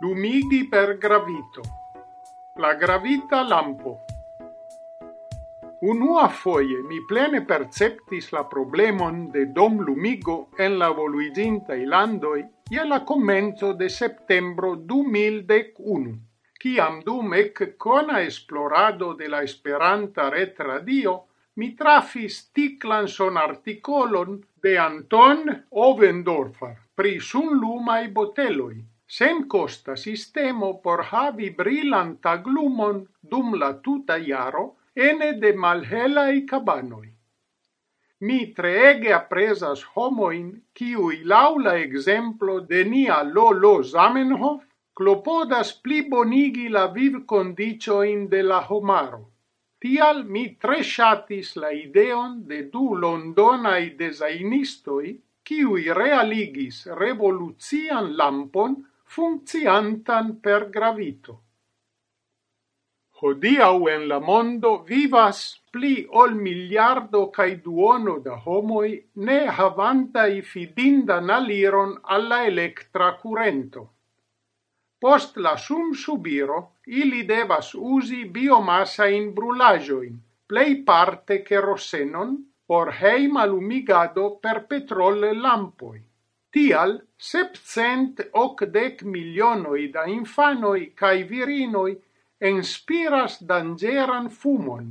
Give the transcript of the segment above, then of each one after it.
lumigi per gravito. La gravita lampo. Unua foie mi plene perceptis la problemon de dom lumigo en la voluiginta ilandoi je la comenzo de septembro 2011, ciam dum ec cona esplorado de la Esperanta retradio mi trafis ticlan son articolon de Anton Ovendorfer pri sunlumai boteloi, sen costa sistemo por havi brillanta glumon dum la tuta iaro ene de malhelai cabanoi. Mi treege apresas homoin ciui laula exemplo de nia Lolo Zamenhof clopodas pli bonigi la viv condicioin de la homaro. Tial mi tre shatis la ideon de du londonai desainistoi, ciui realigis revolucian lampon funcciantan per gravito. Hodiau en la mondo vivas pli ol miliardo cae duono da homoi ne havantai fidindan aliron alla electra curento. Post la sum subiro, ili devas usi biomassa in brulajoin, plei parte che rossenon, por heim alumigado per petrol lampoi. Tial sepcent ocdec milionoi da infanoi cae virinoi inspiras dangeran fumon,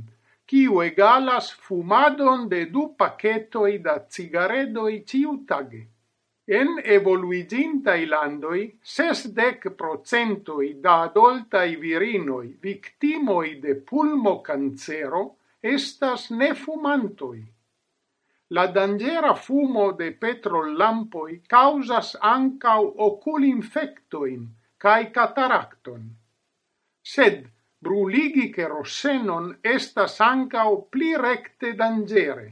quiu egalas fumadon de du pacetoi da cigaredoi ciutage. En evoluigintai landoi, sesdec procentoi da adoltai virinoi victimoi de pulmo cancero estas nefumantoi. La dangera fumo de petro lampoi causas ancau ocul infectoin cae cataracton. Sed bruligi che rossenon estas ancau pli recte dangere.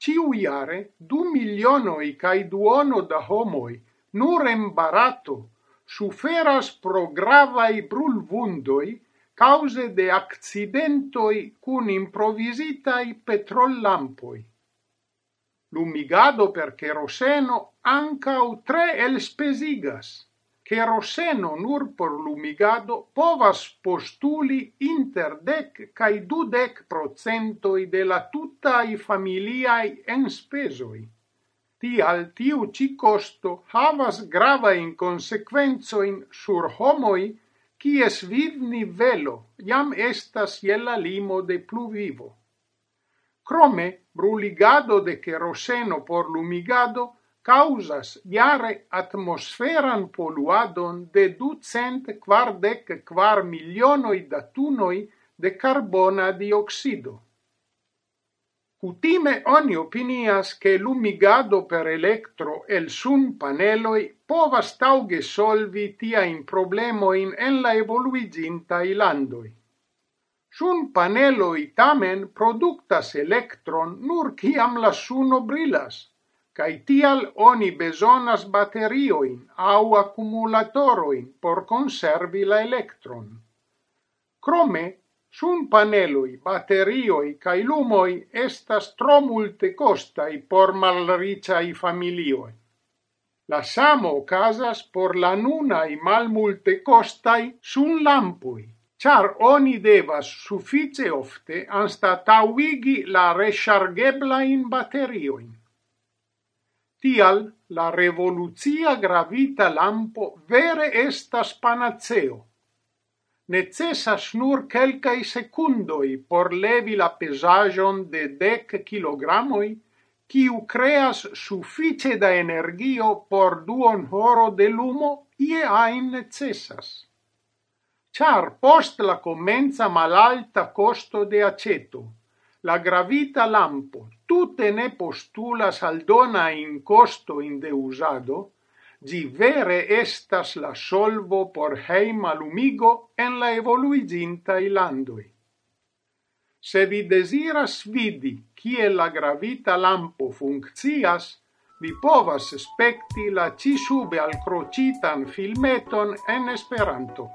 Ĉiujare du milionoi cae duono da homoi nur embarato suferas pro gravai brulvundoi cause de accidentoi cun improvisitai petrollampoi. Lumigado per keroseno ancau tre elspesigas. Keroseno nur por lumigado povas postuli inter dec cae dudec procentoi de la tutai familiai enspesoi. Tial tiu ci costo havas grava in consequenzoin sur homoi quies viv nivelo, jam estas jella limo de pluvivo. Crome bruligado de keroseno por lumigado causas jare atmosferan poluadon de ducent quardec quar milionoi da tunoi de carbona dioxido. Cutime oni opinias che lumigado per electro el sun paneloi povas tauge solvi tia in problemoin en la evoluiginta ilandoi. Sun paneloi tamen productas electron nur ciam la suno brilas, cae tial oni besonas baterioin au accumulatoroin por conservi la electron. Crome, sun paneloi, baterioi cae lumoi estas tro multe costai por malriciai familioi. La samo casas por la nunai malmulte costai sun lampoi char oni devas suffice ofte anstatauigi la reŝargeblajn bateriojn. Tial la revoluzia gravita lampo vere estas panaceo. Necessas nur quelcae secundoi por levi la pesajon de dec kilogramoi, quiu creas suffice da energio por duon horo de lumo ie ain necessas char post la commenza malalta costo de aceto, la gravita lampo tutte ne postulas aldona in costo in de usado, gi vere estas la solvo por heima lumigo en la evoluiginta ilandoi. Se vi desiras vidi kie la gravita lampo funccias, vi povas spekti la ci sube alcrocitan filmeton en Esperanto.